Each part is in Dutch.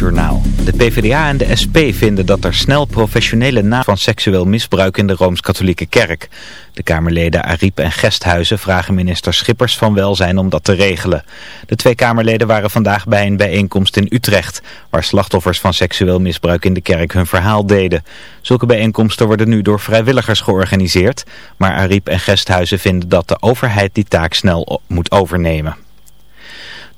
Journaal. De PvdA en de SP vinden dat er snel professionele na van seksueel misbruik in de Rooms-Katholieke Kerk. De Kamerleden Ariep en Gesthuizen vragen minister Schippers van Welzijn om dat te regelen. De twee Kamerleden waren vandaag bij een bijeenkomst in Utrecht, waar slachtoffers van seksueel misbruik in de kerk hun verhaal deden. Zulke bijeenkomsten worden nu door vrijwilligers georganiseerd, maar Ariep en Gesthuizen vinden dat de overheid die taak snel moet overnemen.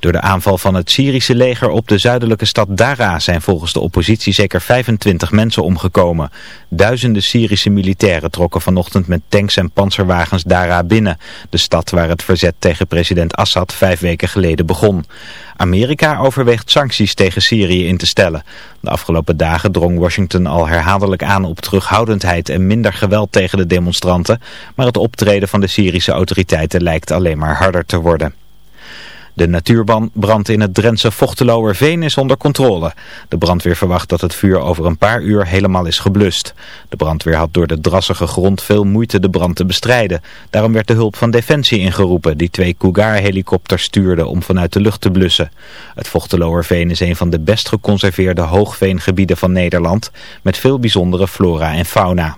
Door de aanval van het Syrische leger op de zuidelijke stad Dara zijn volgens de oppositie zeker 25 mensen omgekomen. Duizenden Syrische militairen trokken vanochtend met tanks en panzerwagens Dara binnen. De stad waar het verzet tegen president Assad vijf weken geleden begon. Amerika overweegt sancties tegen Syrië in te stellen. De afgelopen dagen drong Washington al herhaaldelijk aan op terughoudendheid en minder geweld tegen de demonstranten. Maar het optreden van de Syrische autoriteiten lijkt alleen maar harder te worden. De natuurbrand in het Drentse Vochteloerveen is onder controle. De brandweer verwacht dat het vuur over een paar uur helemaal is geblust. De brandweer had door de drassige grond veel moeite de brand te bestrijden. Daarom werd de hulp van Defensie ingeroepen die twee Cougar-helikopters stuurde om vanuit de lucht te blussen. Het Vochteloerveen is een van de best geconserveerde hoogveengebieden van Nederland met veel bijzondere flora en fauna.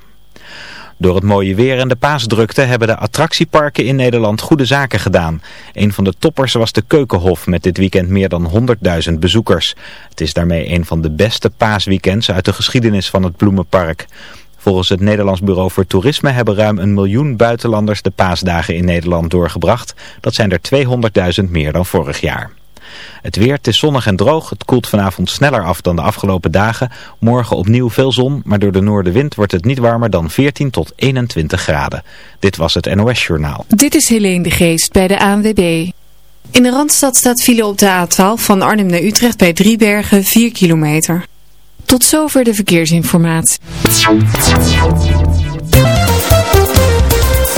Door het mooie weer en de paasdrukte hebben de attractieparken in Nederland goede zaken gedaan. Een van de toppers was de Keukenhof met dit weekend meer dan 100.000 bezoekers. Het is daarmee een van de beste paasweekends uit de geschiedenis van het Bloemenpark. Volgens het Nederlands Bureau voor Toerisme hebben ruim een miljoen buitenlanders de paasdagen in Nederland doorgebracht. Dat zijn er 200.000 meer dan vorig jaar. Het weer, het is zonnig en droog. Het koelt vanavond sneller af dan de afgelopen dagen. Morgen opnieuw veel zon, maar door de noordenwind wordt het niet warmer dan 14 tot 21 graden. Dit was het NOS Journaal. Dit is Helene de Geest bij de ANWB. In de Randstad staat file op de A12 van Arnhem naar Utrecht bij Driebergen 4 kilometer. Tot zover de verkeersinformatie.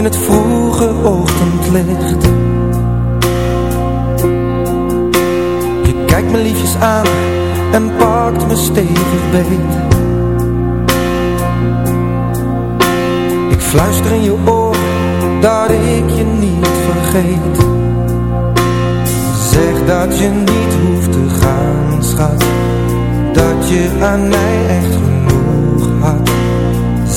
in het vroege ochtendlicht. Je kijkt me liefjes aan en pakt me stevig beet. Ik fluister in je oor dat ik je niet vergeet. Zeg dat je niet hoeft te gaan, schat. Dat je aan mij echt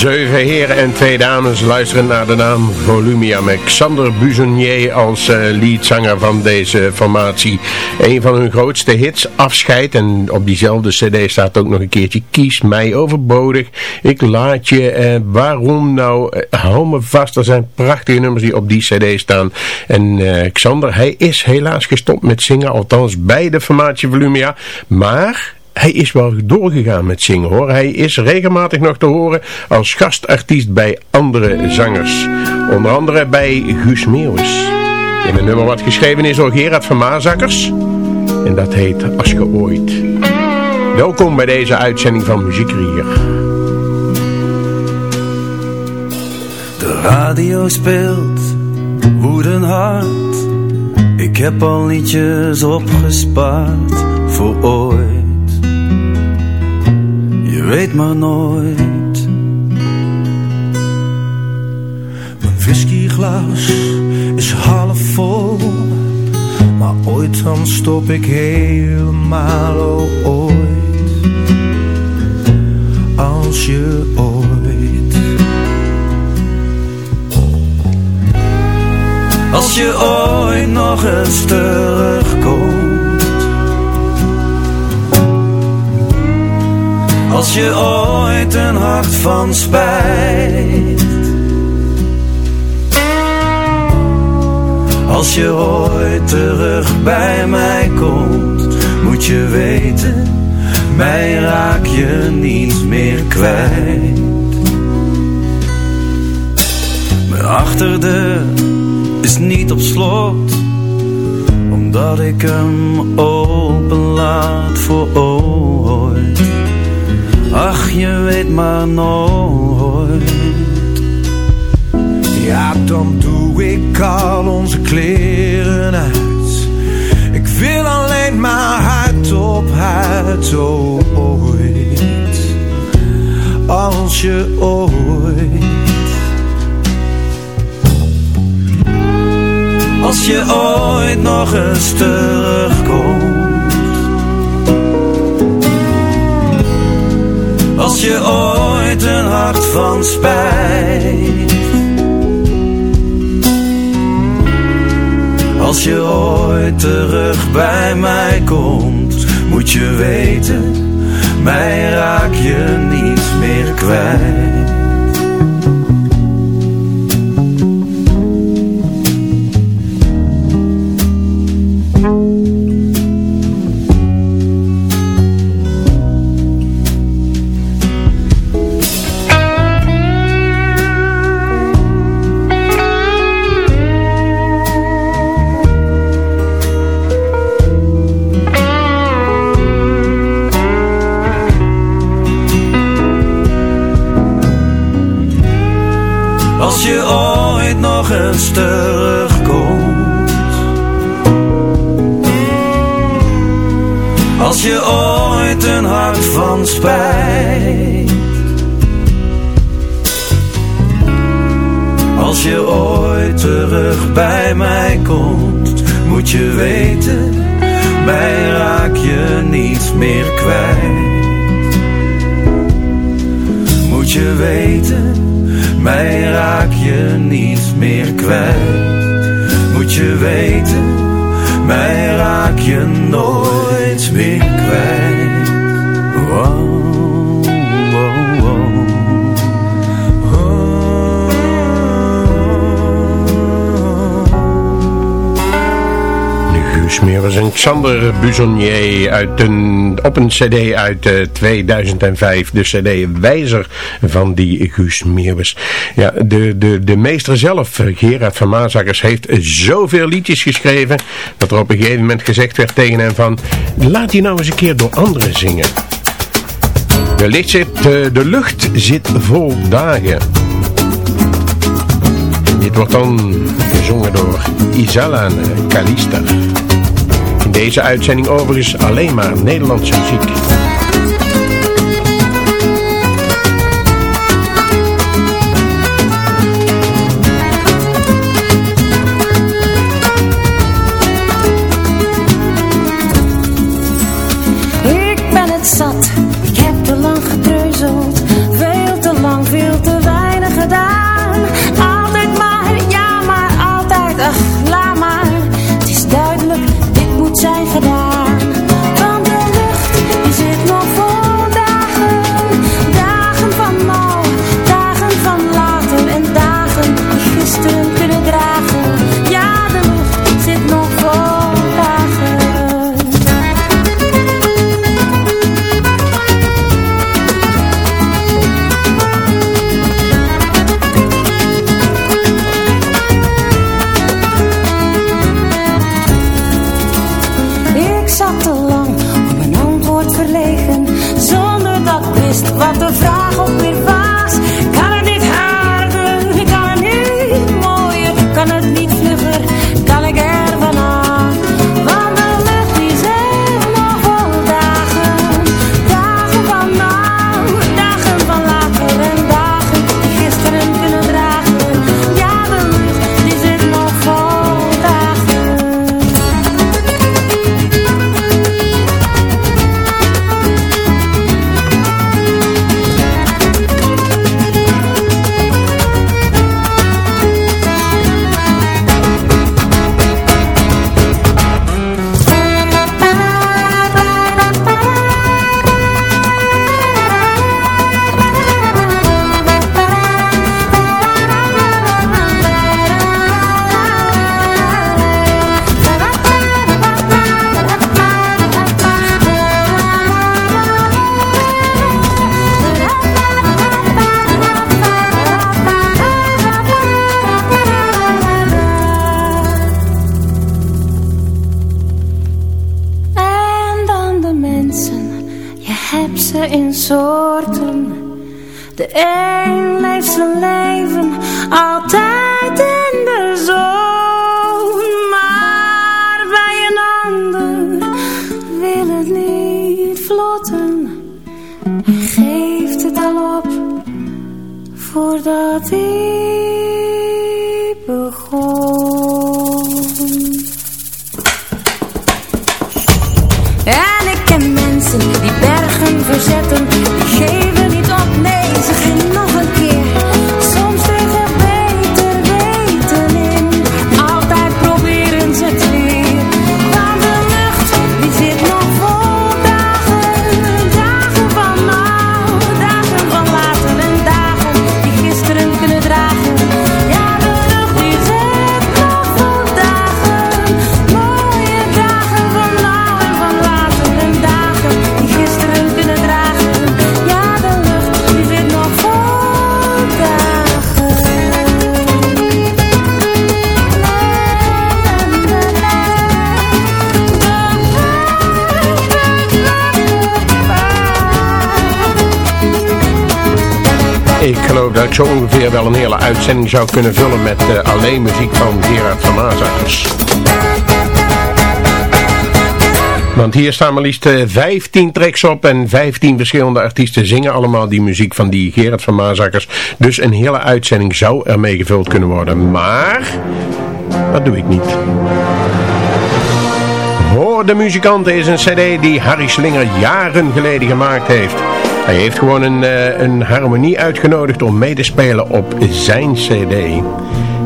Zeven heren en twee dames luisteren naar de naam Volumia met Xander Buzonier als eh, leadzanger van deze formatie. Een van hun grootste hits, Afscheid. En op diezelfde cd staat ook nog een keertje Kies mij overbodig. Ik laat je, eh, waarom nou, eh, hou me vast. Er zijn prachtige nummers die op die cd staan. En Xander, hij is helaas gestopt met zingen, althans bij de formatie Volumia. Maar hij is wel doorgegaan met zingen hoor. Hij is regelmatig nog te horen als gastartiest bij andere zangers. Onder andere bij Guus Meeuwis. In een nummer wat geschreven is door Gerard van Maasakkers. En dat heet Als je ooit. Welkom bij deze uitzending van Muziekrier. De radio speelt woedend hard. Ik heb al liedjes opgespaard voor ooit. Weet maar nooit. Mijn whiskyglas is half vol. Maar ooit dan stop ik helemaal oh, ooit. Als je ooit. Als je ooit nog eens terugkomt Als je ooit een hart van spijt. Als je ooit terug bij mij komt Moet je weten Mij raak je niet meer kwijt. Mijn achterdeur is niet op slot Omdat ik hem open laat voor ooit Ach, je weet maar nooit. Ja, dan doe ik al onze kleren uit. Ik wil alleen maar huid op oh ooit. Als je ooit Als je ooit nog eens terugkomt Als je ooit een hart van spijt Als je ooit terug bij mij komt, moet je weten, mij raak je niet meer kwijt. Als je ooit terug bij mij komt Moet je weten, mij raak je niet meer kwijt Moet je weten mij raak je niet meer kwijt. Moet je weten, mij raak je nooit meer kwijt. Wow, wow, wow. Guus Meeuwers en Xander Buzonier uit een, op een cd uit uh, 2005. De cd Wijzer van die Guus Meeuwers. Ja, de, de, de meester zelf, eh, Gerard van Maazakers, heeft zoveel liedjes geschreven... dat er op een gegeven moment gezegd werd tegen hem van... laat die nou eens een keer door anderen zingen. De, licht zit, uh, de lucht zit vol dagen. Dit wordt dan gezongen door Isala en Kalista. In deze uitzending overigens alleen maar Nederlandse muziek. Dat ik zo ongeveer wel een hele uitzending zou kunnen vullen met uh, alleen muziek van Gerard van Maasakkers. Want hier staan maar liefst 15 eh, tracks op en 15 verschillende artiesten zingen allemaal die muziek van die Gerard van Maasakkers. Dus een hele uitzending zou ermee gevuld kunnen worden. Maar, dat doe ik niet. Hoor de muzikanten is een cd die Harry Slinger jaren geleden gemaakt heeft. Hij heeft gewoon een, uh, een harmonie uitgenodigd om mee te spelen op zijn cd.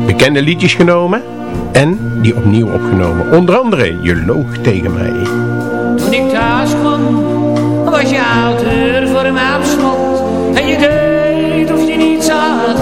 Bekende liedjes genomen en die opnieuw opgenomen. Onder andere Je loog tegen mij. Toen ik thuis kwam, was je ouder voor hem afstand. En je deed of je niets had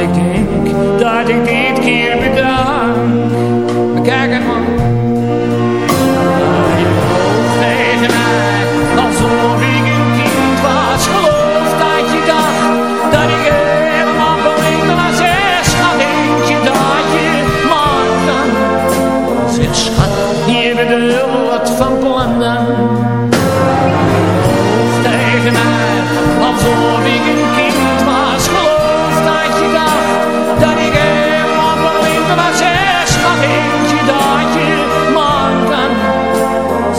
dat ik denk, dat ik dit keer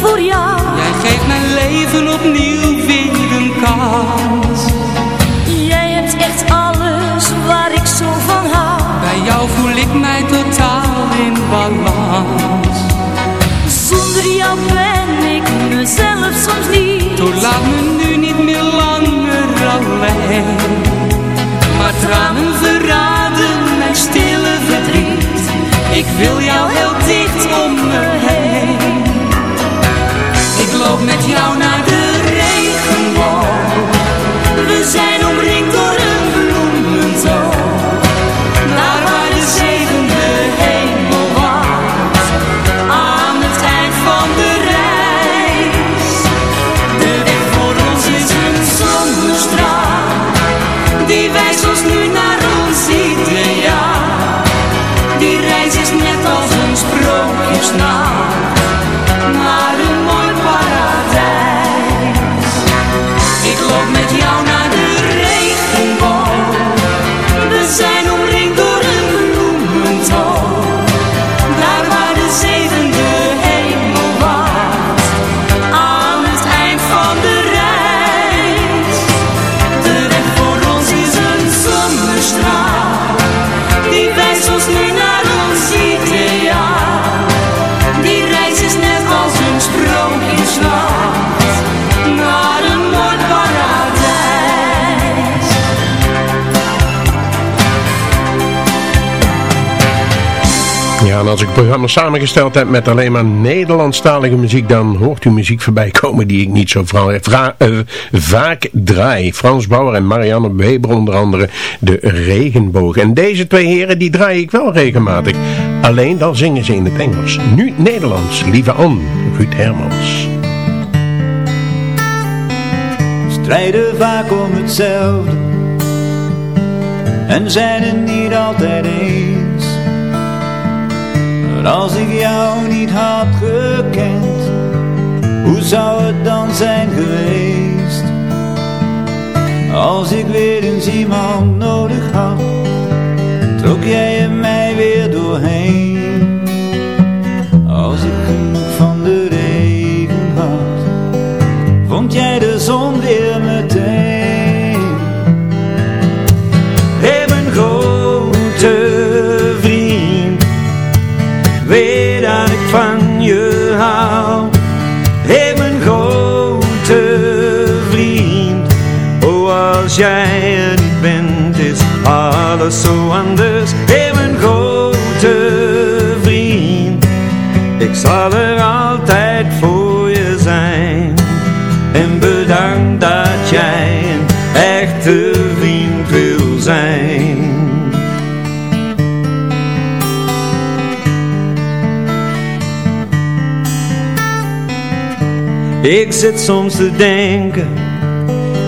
voor jou. Jij geeft mijn leven opnieuw weer een kans. Jij hebt echt alles waar ik zo van hou. Bij jou voel ik mij totaal in balans. Zonder jou ben ik mezelf soms niet. Toen laat me nu niet meer langer alleen. Maar tranen verraden mijn stille verdriet. Ik wil jou heel dicht En als ik het programma samengesteld heb met alleen maar Nederlandstalige muziek, dan hoort u muziek voorbij komen die ik niet zo eh, vaak draai. Frans Bauer en Marianne Weber onder andere, de regenboog. En deze twee heren, die draai ik wel regelmatig. Alleen dan zingen ze in het Engels. Nu Nederlands, lieve Anne, Ruud Hermans. strijden vaak om hetzelfde en zijn het niet altijd eens. Als ik jou niet had gekend, hoe zou het dan zijn geweest? Als ik weer eens iemand nodig had, trok jij zo anders. Hé mijn grote vriend, ik zal er altijd voor je zijn. En bedankt dat jij een echte vriend wil zijn. Ik zit soms te denken,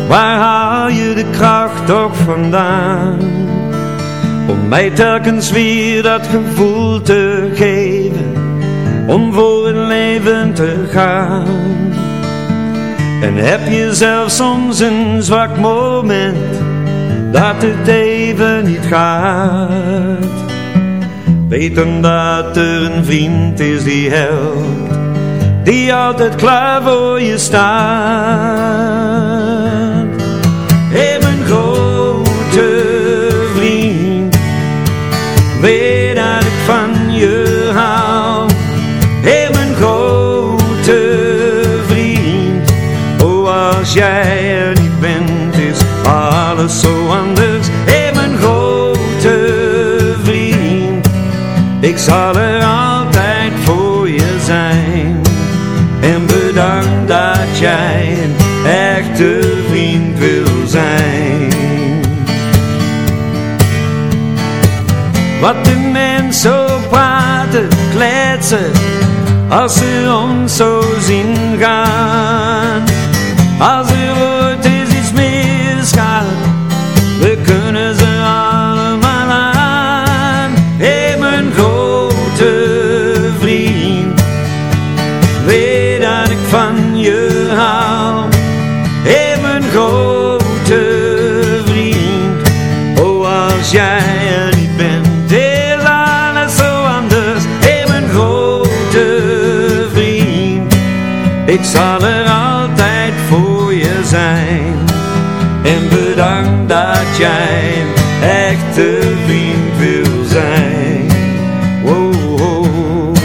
waar haal je de kracht toch vandaan? Om mij telkens weer dat gevoel te geven, om voor het leven te gaan. En heb je zelf soms een zwak moment? Dat het even niet gaat. Weet dan dat er een vriend is die helpt. Die altijd klaar voor je staat Als ze ons zo zien gaan. Als Zal er altijd voor je zijn. En bedankt dat jij een echte vriend wil zijn. Wow, wow.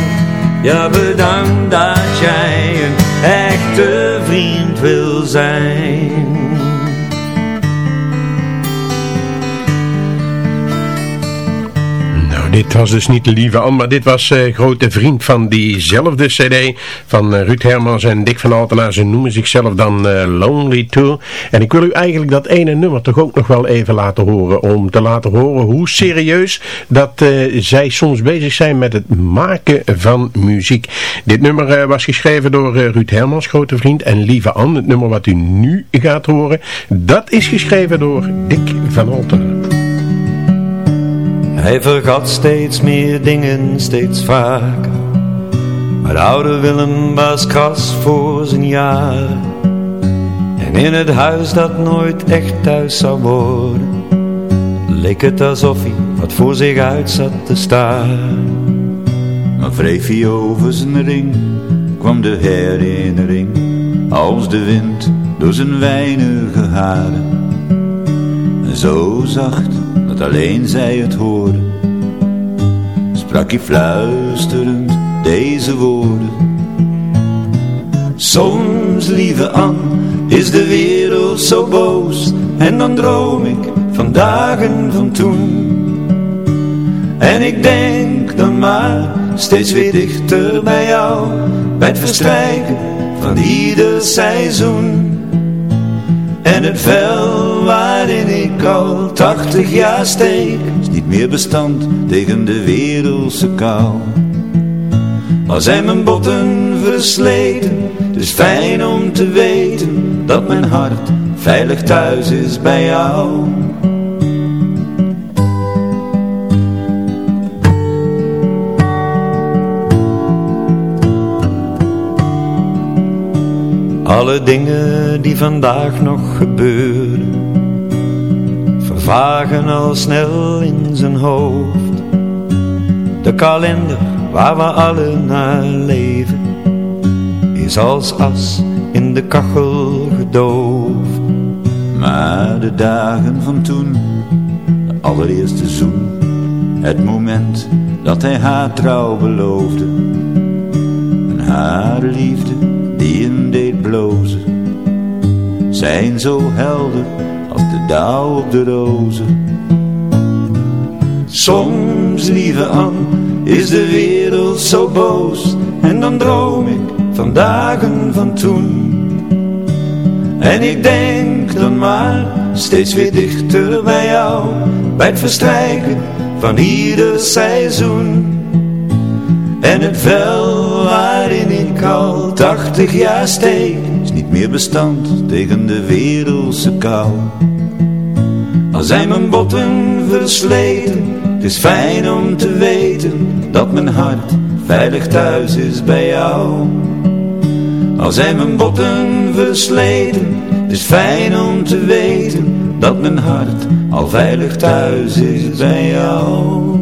Ja, bedankt dat jij een echte vriend wil zijn. Dit was dus niet lieve Anne, maar dit was uh, grote vriend van diezelfde cd van uh, Ruud Hermans en Dick van Altena. Ze noemen zichzelf dan uh, Lonely Tour. En ik wil u eigenlijk dat ene nummer toch ook nog wel even laten horen. Om te laten horen hoe serieus dat zij soms bezig zijn met het maken van muziek. Dit nummer was geschreven door Ruud Hermans, grote vriend. En lieve Anne, het nummer wat u nu gaat horen, dat is geschreven door Dick van Altena. Hij vergat steeds meer dingen, steeds vaker. Maar oude Willem was kras voor zijn jaren. En in het huis dat nooit echt thuis zou worden, leek het alsof hij wat voor zich uit zat te staren. Maar wreef hij over zijn ring, kwam de herinnering, als de wind door zijn weinige haren. En zo zacht alleen zij het hoorde, sprak hij fluisterend deze woorden. Soms, lieve Anne, is de wereld zo boos en dan droom ik van dagen van toen. En ik denk dan maar steeds weer dichter bij jou, bij het verstrijken van ieder seizoen. En het waarin ik al tachtig jaar steek. Is niet meer bestand tegen de wereldse kou Al zijn mijn botten versleten Het is fijn om te weten Dat mijn hart veilig thuis is bij jou. Alle dingen die vandaag nog gebeuren Vervagen al snel in zijn hoofd. De kalender waar we alle naar leven Is als as in de kachel gedoofd. Maar de dagen van toen De allereerste zoen Het moment dat hij haar trouw beloofde. En haar liefde die hem deed blozen. Zijn zo helder dauw op de rozen. Soms, lieve Anne, is de wereld zo boos. En dan droom ik van dagen van toen. En ik denk dan maar steeds weer dichter bij jou. Bij het verstrijken van ieder seizoen. En het vel waarin ik al tachtig jaar steek Is niet meer bestand tegen de wereldse kou Al zijn mijn botten versleten. Het is fijn om te weten Dat mijn hart veilig thuis is bij jou. Al zijn mijn botten versleten Het is fijn om te weten Dat mijn hart al veilig thuis is bij jou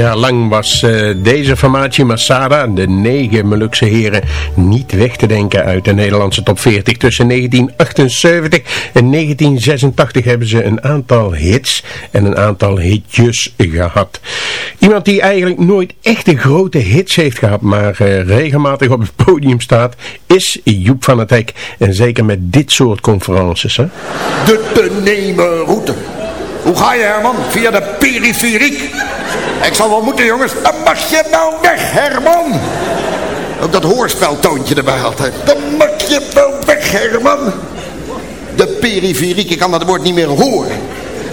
jaar lang was uh, deze formatie Masada, de negen Molukse heren, niet weg te denken uit de Nederlandse top 40. Tussen 1978 en 1986 hebben ze een aantal hits en een aantal hitjes gehad. Iemand die eigenlijk nooit echte grote hits heeft gehad, maar uh, regelmatig op het podium staat, is Joep van het Hek. En zeker met dit soort conferences. Hè? De te nemen route. Hoe ga je Herman? Via de periferiek. Ik zal wel moeten jongens. Dan mag je nou weg Herman. Ook dat hoorspeltoontje erbij altijd. Dan mag je nou weg Herman. De periferiek, ik kan dat woord niet meer horen.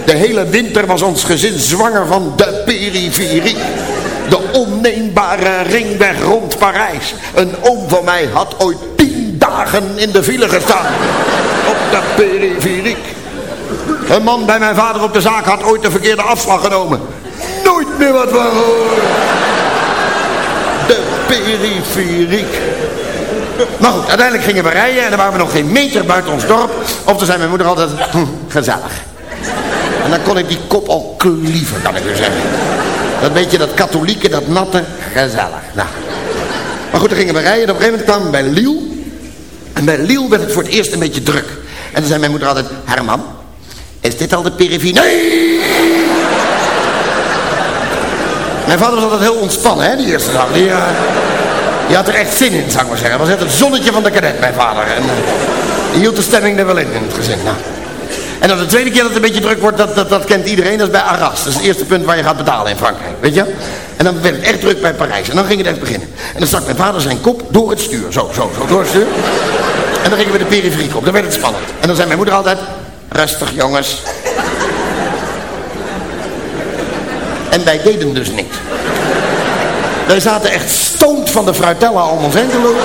De hele winter was ons gezin zwanger van de periferiek. De onneembare ringweg rond Parijs. Een oom van mij had ooit tien dagen in de file gestaan. Op de periferiek. Een man bij mijn vader op de zaak had ooit de verkeerde afslag genomen. Nooit meer wat van horen. De periferiek. Maar goed, uiteindelijk gingen we rijden en dan waren we nog geen meter buiten ons dorp. Of toen zei mijn moeder altijd, hm, gezellig. En dan kon ik die kop al klieven, kan ik u zeggen. Dat beetje dat katholieke, dat natte, gezellig. Nou. Maar goed, dan gingen we rijden en op een gegeven moment kwamen we bij Liel. En bij Liel werd het voor het eerst een beetje druk. En dan zei mijn moeder altijd, Herman, is dit al de perifie? Nee! Mijn vader was altijd heel ontspannen, hè, die eerste dag. Die, uh, die had er echt zin in, zou ik maar zeggen. Hij was net het zonnetje van de kadet, mijn vader. En uh, die hield de stemming er wel in, in het gezin. Nou. En dan de tweede keer dat het een beetje druk wordt, dat, dat, dat kent iedereen. Dat is bij Arras. Dat is het eerste punt waar je gaat betalen in Frankrijk. Weet je? En dan werd het echt druk bij Parijs. En dan ging het echt beginnen. En dan stak mijn vader zijn kop door het stuur. Zo, zo, zo, door het stuur. En dan gingen we de periferie op. Dan werd het spannend. En dan zei mijn moeder altijd... Rustig jongens. En wij deden dus niks. Wij zaten echt stoont van de fruitella te lopen.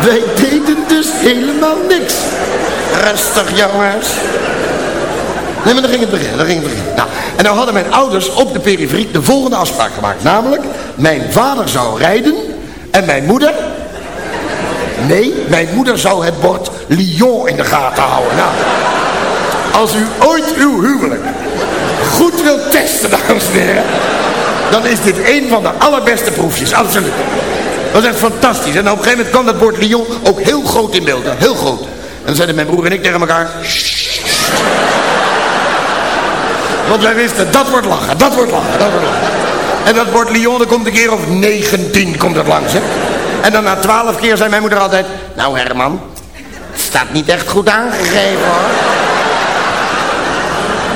Wij deden dus helemaal niks. Rustig jongens. Nee, maar dan ging het beginnen, dan ging het beginnen. Nou, en nou hadden mijn ouders op de periferie de volgende afspraak gemaakt. Namelijk, mijn vader zou rijden en mijn moeder... Nee, mijn moeder zou het bord Lyon in de gaten houden. Nou, als u ooit uw huwelijk goed wilt testen, dames en heren... dan is dit een van de allerbeste proefjes, absoluut. Dat is echt fantastisch. En op een gegeven moment kwam dat bord Lyon ook heel groot in beeld. Heel groot. En dan zeiden mijn broer en ik tegen elkaar... Want wij wisten, dat wordt lachen, dat wordt lachen, dat wordt lachen. En dat bord Lyon, er komt een keer of 19 komt het langs, hè. En dan na twaalf keer zei mijn moeder altijd... Nou Herman, het staat niet echt goed aangegeven hoor.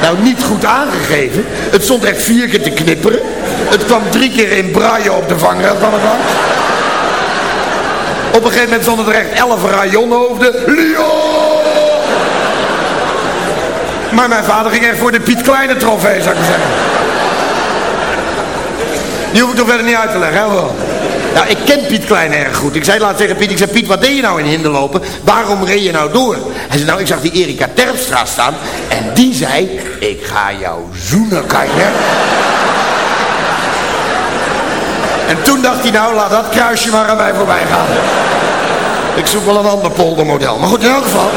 Nou, niet goed aangegeven. Het stond echt vier keer te knipperen. Het kwam drie keer in braille op de vangrail van het langs. Op een gegeven moment stonden er echt elf rayonhoofden. Lyon! Maar mijn vader ging echt voor de Piet Kleine trofee, zou ik zeggen. Die hoef ik toch verder niet uit te leggen, hè wel? Nou, ik ken Piet Klein erg goed. Ik zei laat tegen Piet, ik zei Piet, wat deed je nou in hinderlopen? Waarom reed je nou door? Hij zei, nou, ik zag die Erika Terpstra staan en die zei, ik ga jou zoenen, je? En toen dacht hij, nou, laat dat kruisje maar aan mij voorbij gaan. Ik zoek wel een ander poldermodel. Maar goed, in elk geval.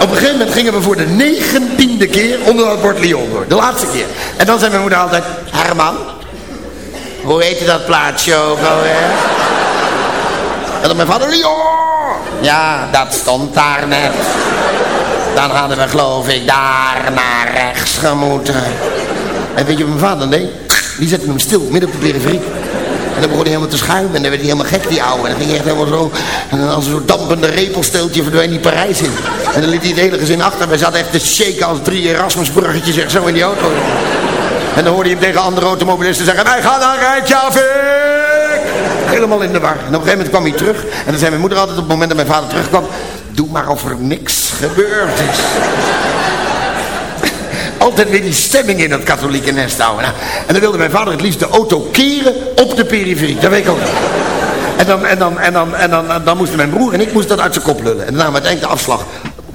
Op een gegeven moment gingen we voor de negentiende keer onder dat bord Lyon door. De laatste keer. En dan zei mijn moeder altijd, Herman, hoe heette dat plaatsje ook alweer? En dan mijn vader! Ja, dat stond daar net. Dan hadden we geloof ik daar naar rechts gemoeten. En weet je wat mijn vader deed? Die zette hem stil, midden op de periferie. En dan begon hij helemaal te schuimen en dan werd hij helemaal gek, die ouwe. En dan ging hij echt helemaal zo, en dan als een soort dampende repelsteeltje verdween die Parijs in. En dan liet hij het hele gezin achter. Wij zaten echt te shaken als drie Erasmusbruggetjes echt zo in die auto. En dan hoorde je hem tegen andere automobilisten zeggen, wij gaan naar Rijtjavik! Helemaal in de war. En op een gegeven moment kwam hij terug. En dan zei mijn moeder altijd op het moment dat mijn vader terugkwam, doe maar of er niks gebeurd is altijd weer die stemming in dat katholieke nest houden. Nou, en dan wilde mijn vader het liefst de auto keren op de periferie. Dat weet ik ook niet. En dan, en dan, en dan, en dan, dan moesten mijn broer en ik moesten dat uit zijn kop lullen. En we uiteindelijk de afslag.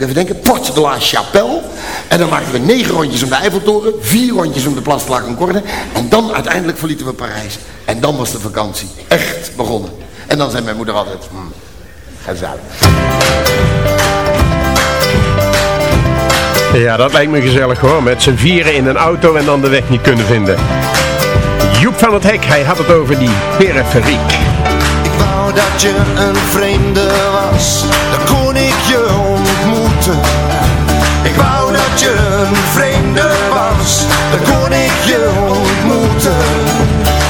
Even denken. Port de la Chapelle. En dan maakten we negen rondjes om de Eiffeltoren. Vier rondjes om de Place de la Concorde. En dan uiteindelijk verlieten we Parijs. En dan was de vakantie echt begonnen. En dan zei mijn moeder altijd... Hmm, gezellig. Ja, dat lijkt me gezellig hoor. Met z'n vieren in een auto en dan de weg niet kunnen vinden. Joep van het Hek, hij had het over die periferiek. Ik wou dat je een vreemde was, vreemde was, dan kon ik je ontmoeten.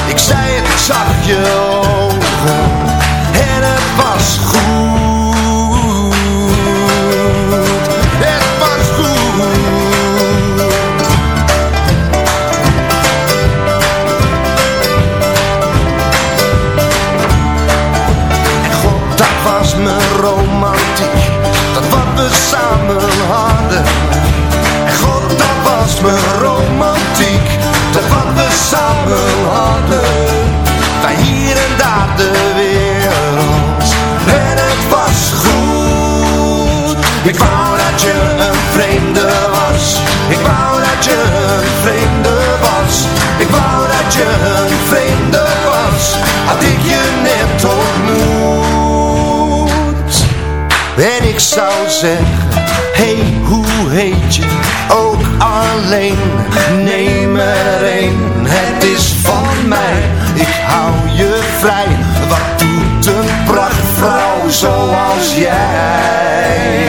Ik zei het, ik zag je ogen en het was goed. Het was goed. En god, dat was mijn romantiek, dat wat we samen hadden. Was mijn romantiek, dat wat we samen hadden. Wij hier en daar de wereld, en het was goed. Ik wou dat je een vreemde was, ik wou dat je een vreemde was. Ik wou dat je een vreemde was, had ik je net ontmoet. En ik zou zeggen, hey, hoe heet je? Ook alleen, neem er een, het is van mij. Ik hou je vrij, wat doet een prachtvrouw zoals jij?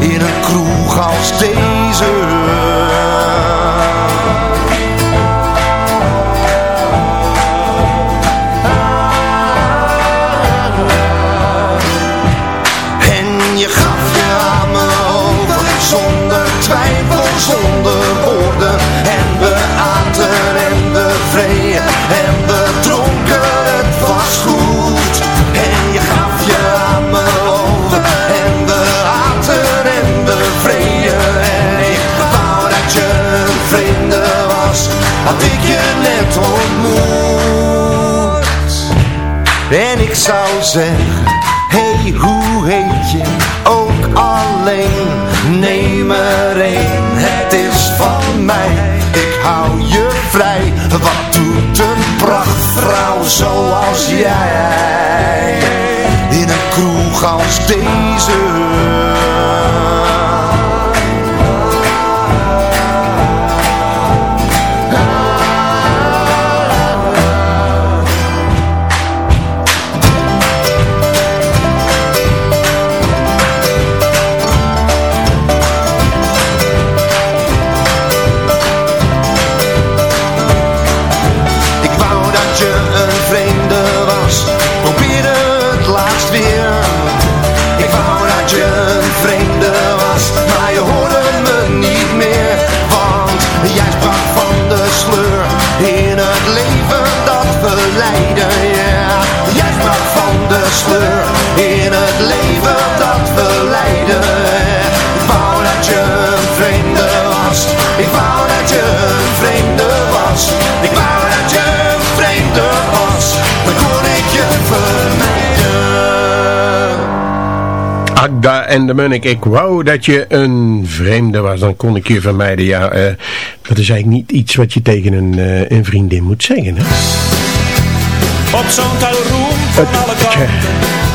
In een kroeg als deze. Zeggen Hey, hoe heet je? Ook alleen, neem er een, het is van mij. Ik hou je vrij, wat doet een prachtvrouw zoals jij? In een kroeg als en de Munnik, ik wou dat je een vreemde was, dan kon ik je vermijden. Ja, eh, dat is eigenlijk niet iets wat je tegen een, eh, een vriendin moet zeggen. Hè? Op zo'n roem van alle kanten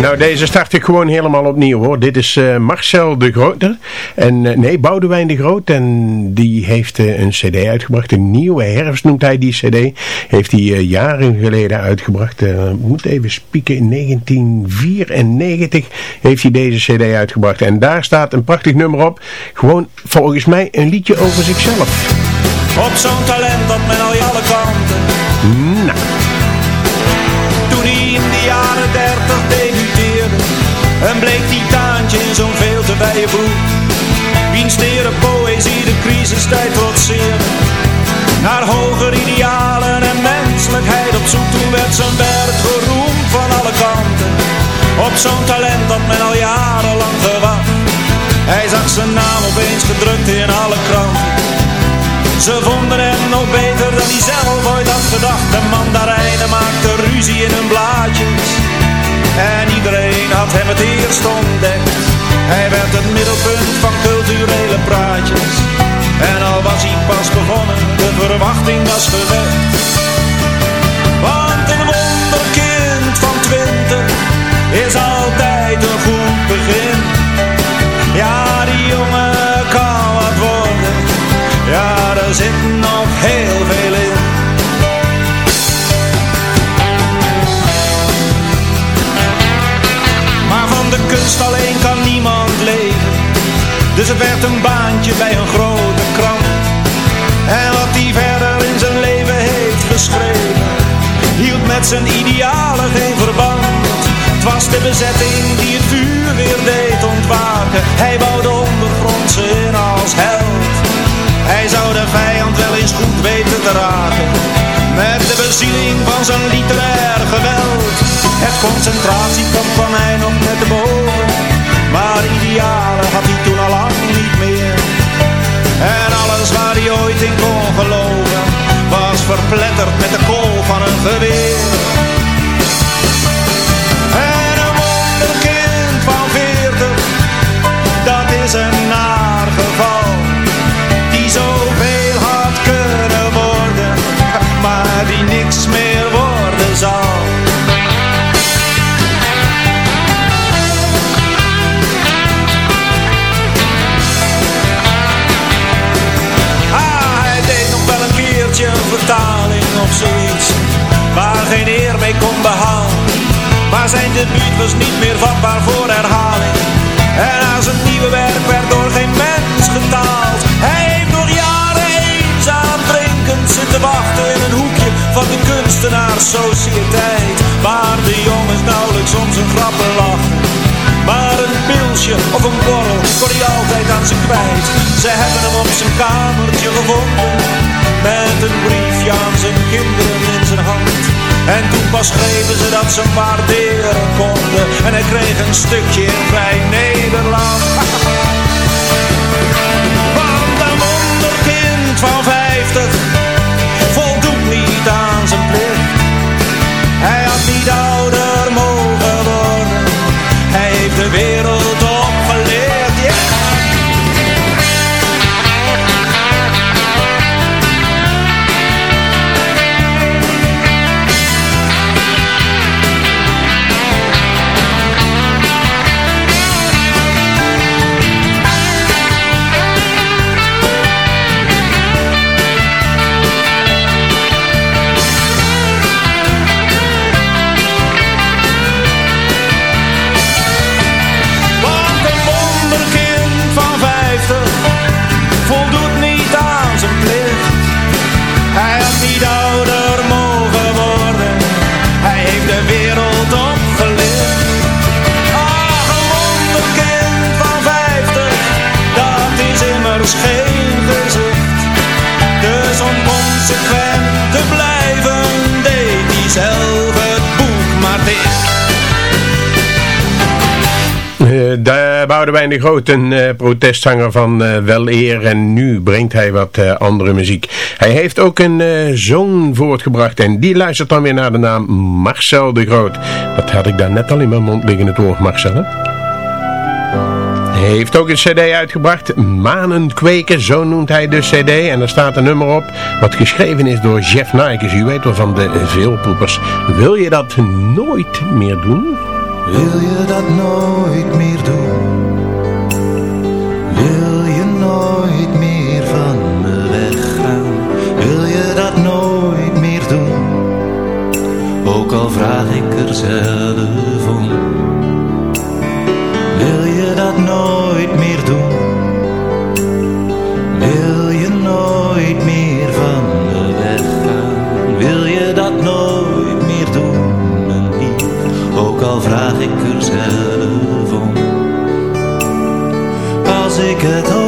Nou, deze start ik gewoon helemaal opnieuw hoor. Dit is eh, Marcel de Grote. En, eh, nee, Boudewijn de Groot. En die heeft eh, een cd uitgebracht. Een nieuwe herfst noemt hij die cd. Heeft hij jaren geleden uitgebracht. Moet even spieken. In 1994 heeft hij deze cd uitgebracht. En daar staat een prachtig nummer op. Gewoon volgens mij een liedje over zichzelf. Op zo'n talent dat men al alle kanten Nou, in zo'n veel te wijde broek. Wiens tere poëzie de crisistijd trotseerde Naar hoger idealen en menselijkheid op zoek Toen werd zijn werk geroemd van alle kanten. Op zo'n talent dat men al jarenlang gewacht Hij zag zijn naam opeens gedrukt in alle kranten. Ze vonden hem nog beter dan hij zelf ooit had gedacht. De mandarijnen maakten ruzie in hun blaadjes. En iedereen had hem het eerst ontdekt. Hij werd het middelpunt van culturele praatjes. En al was hij pas begonnen, de verwachting was gewekt. Want een wonderkind van twintig Is altijd een goed begin. Ja, die jongen kan wat worden. Ja, er zit alleen kan niemand leven. Dus het werd een baantje bij een grote krant. En wat hij verder in zijn leven heeft geschreven, hield met zijn idealen geen verband. Het was de bezetting die het vuur weer deed ontwaken. Hij bouwde ondergrondse in als held. Hij zou de vijand wel eens goed weten te raken Bezieling van zijn literair geweld. Het concentratiekamp kwam hij nog net te boven. Maar idealen had hij toen al lang niet meer. En alles waar hij ooit in kon geloven. Was verpletterd met de kool van een geweer. Zijn debuut was niet meer vatbaar voor herhaling En aan zijn nieuwe werk werd door geen mens getaald Hij heeft nog jaren eenzaam drinkend zitten wachten In een hoekje van de kunstenaarssociëteit Waar de jongens nauwelijks om zijn grappen lachen maar een pilsje of een borrel kon hij altijd aan ze kwijt. Ze hebben hem op zijn kamertje gevonden. Met een briefje aan zijn kinderen in zijn hand. En toen pas schreven ze dat ze hem waarderen konden. En hij kreeg een stukje in vrij Nederland. Want een wonderkind van Boudewijn de Groot, een eh, protestzanger van uh, wel eer en nu brengt hij wat eh, andere muziek. Hij heeft ook een zoon voortgebracht en die luistert dan weer naar de naam Marcel de Groot. Dat had ik daar net al in mijn mond liggen, het woord Marcel. Hè? Hij heeft ook een cd uitgebracht, Manen kweken, zo noemt hij de cd. En er staat een nummer op wat geschreven is door Jeff Nikes. U weet wel van de veelpoepers. Wil je dat nooit meer doen? Wil je dat nooit meer doen? Vraag ik er zelf om. Wil je dat nooit meer doen? Wil je nooit meer van me weggaan? Wil je dat nooit meer doen? Ook al vraag ik er zelf om. Als ik het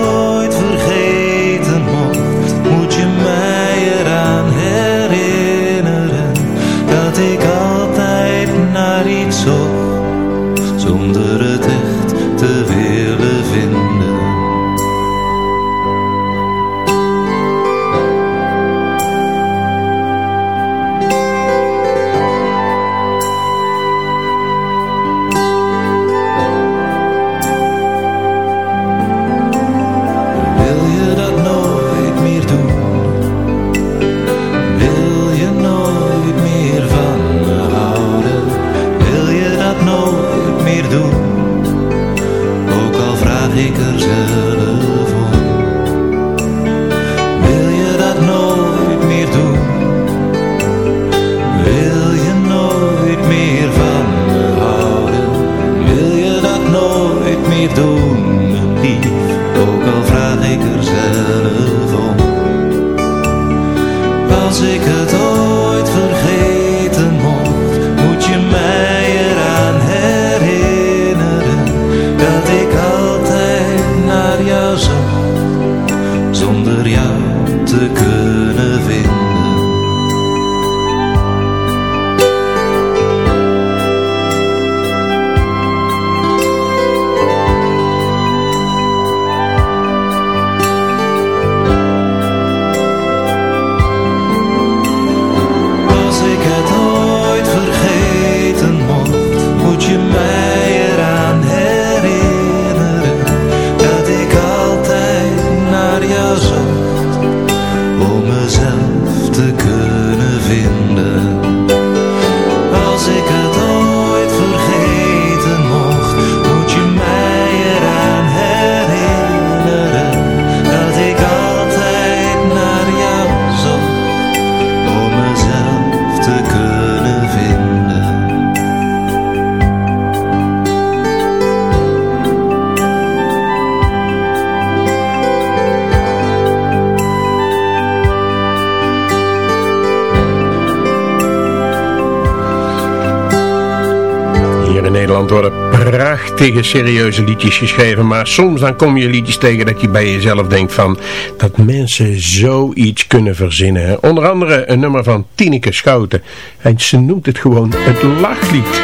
serieuze liedjes geschreven. Maar soms dan kom je liedjes tegen dat je bij jezelf denkt van... dat mensen zoiets kunnen verzinnen. Onder andere een nummer van Tineke Schouten. En ze noemt het gewoon het lachlied.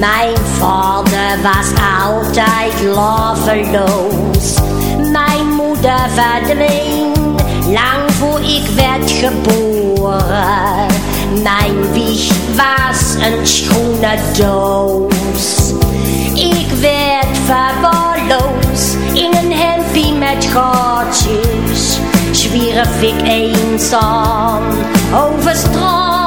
Mijn was altijd loveloos. Mijn moeder verdween lang voor ik werd geboren. Mijn wieg was een schone doos. Ik werd verwaarloosd in een hempie met gaatjes. Zwierf ik eenzaam over strand.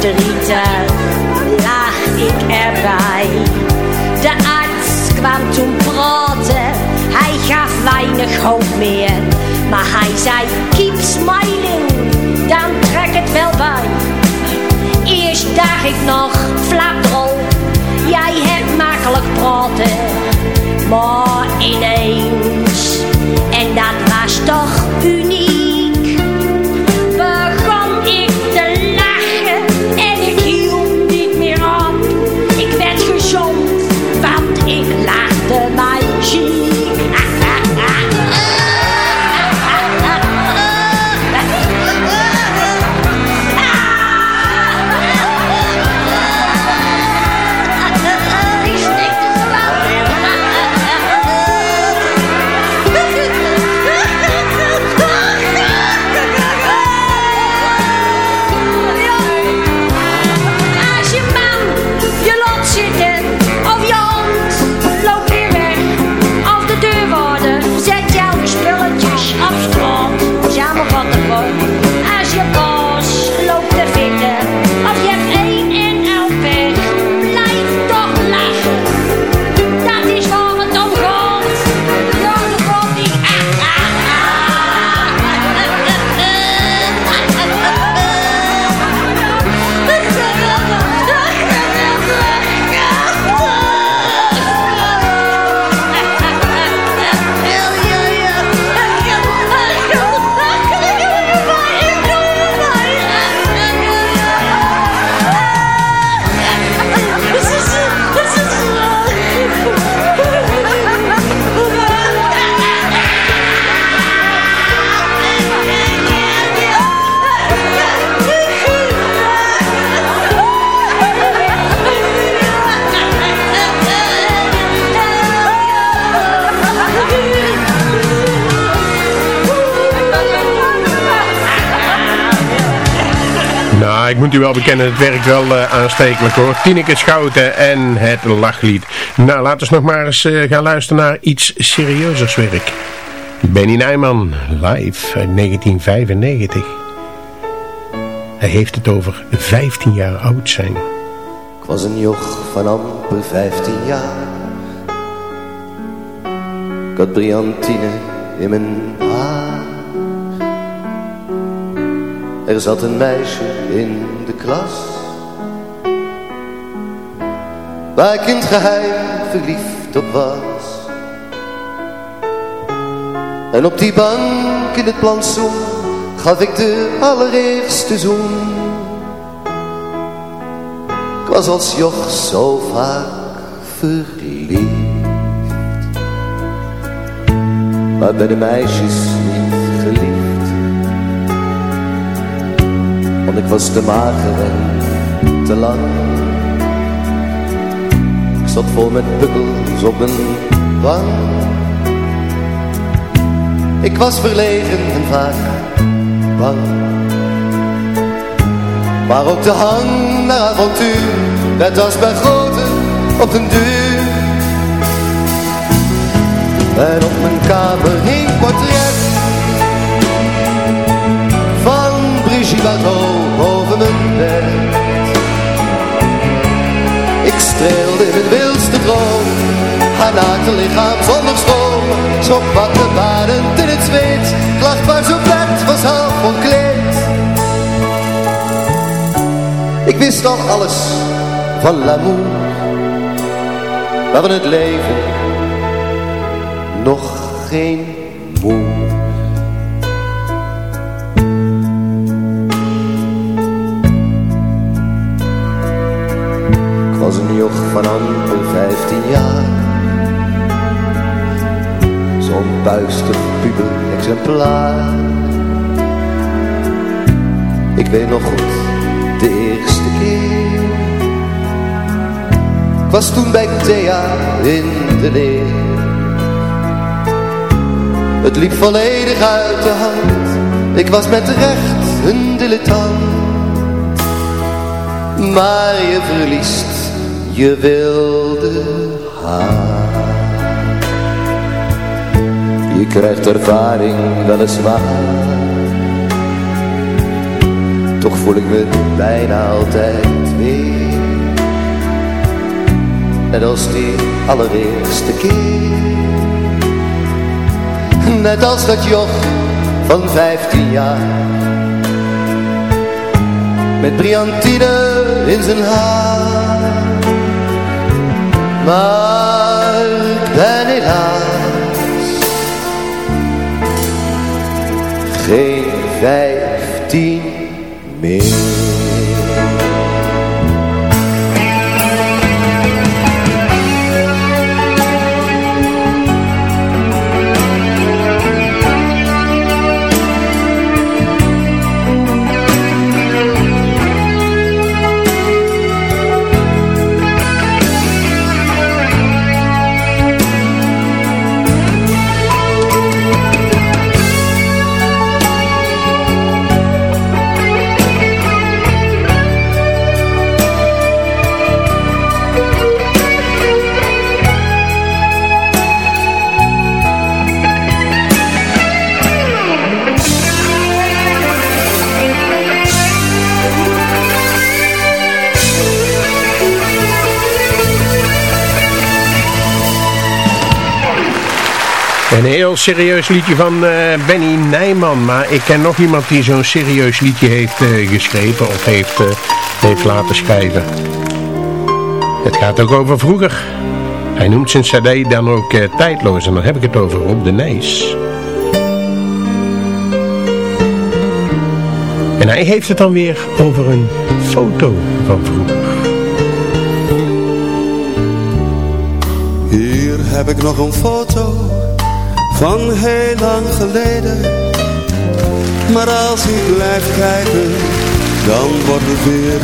Heel verdrietig lag ik erbij. De arts kwam toen praten Hij gaf weinig hoop meer. Maar hij zei keep smiling Dan trek het wel bij. Eerst dacht ik nog flapdrol Jij hebt makkelijk praten. Maar ineens, en dat was toch uniek, Nou, ik moet u wel bekennen, het werkt wel eh, aanstekelijk hoor. Tineke Schouten en het lachlied. Nou, laten we nog maar eens eh, gaan luisteren naar iets serieuzers werk. Benny Nijman, live uit 1995. Hij heeft het over 15 jaar oud zijn. Ik was een joch van amper 15 jaar. Ik had briantine in mijn Er zat een meisje in de klas. Waar ik in het geheim verliefd op was. En op die bank in het plantsoen gaf ik de allereerste zoen. Ik was als joch zo vaak verliefd. Maar bij de meisjes Want ik was te mager en te lang. Ik zat vol met pukkels op een wang. Ik was verlegen en vaak bang. Maar ook de hang naar avontuur, net als bij grote op den duur. En op mijn kamer hing portret van Brigitte streelde in mijn wildste droom, haar naakte lichaam zonder stroom. Zo wakker barend in het zweet, lag waar zo bed was half ontkleed. Ik wist al alles van l'amour, maar van het leven nog geen moe. Was een joch van amper vijftien jaar. Zo'n buistig puber exemplaar. Ik weet nog goed, de eerste keer. Ik was toen bij Thea in de leer. Het liep volledig uit de hand. Ik was met recht een dilettant. Maar je verliest je wilde haar. Je krijgt ervaring weliswaar. Toch voel ik me bijna altijd weer. Net als die allereerste keer. Net als dat joch van vijftien jaar Met briantine in zijn haar Maar ik ben helaas Geen vijftien meer Een heel serieus liedje van eh, Benny Nijman. Maar ik ken nog iemand die zo'n serieus liedje heeft eh, geschreven of heeft, eh, heeft laten schrijven. Het gaat ook over vroeger. Hij noemt zijn cd dan ook tijdloos en dan heb ik het over Rob de Nijs. En hij heeft het dan weer over een foto van vroeger. Hier heb ik nog een foto van heel lang geleden. Maar als ik blijf kijken, dan wordt het weer.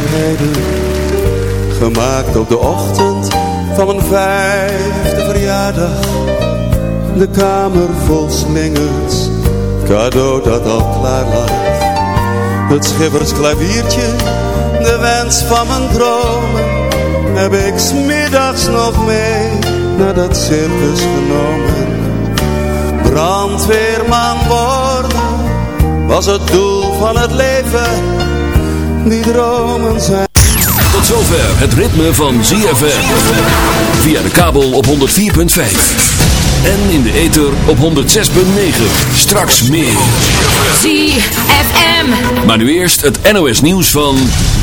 Gemaakt op de ochtend van mijn vijfde verjaardag. De kamer vol slingers, cadeau dat al klaar lag. Het schippersklaviertje, de wens van mijn dromen. Heb ik smiddags nog mee naar dat circus genomen brandweerman worden was het doel van het leven. Die dromen zijn. Tot zover het ritme van ZFM. Via de kabel op 104.5. En in de ether op 106.9. Straks meer. ZFM. Maar nu eerst het NOS nieuws van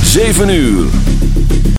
7 uur.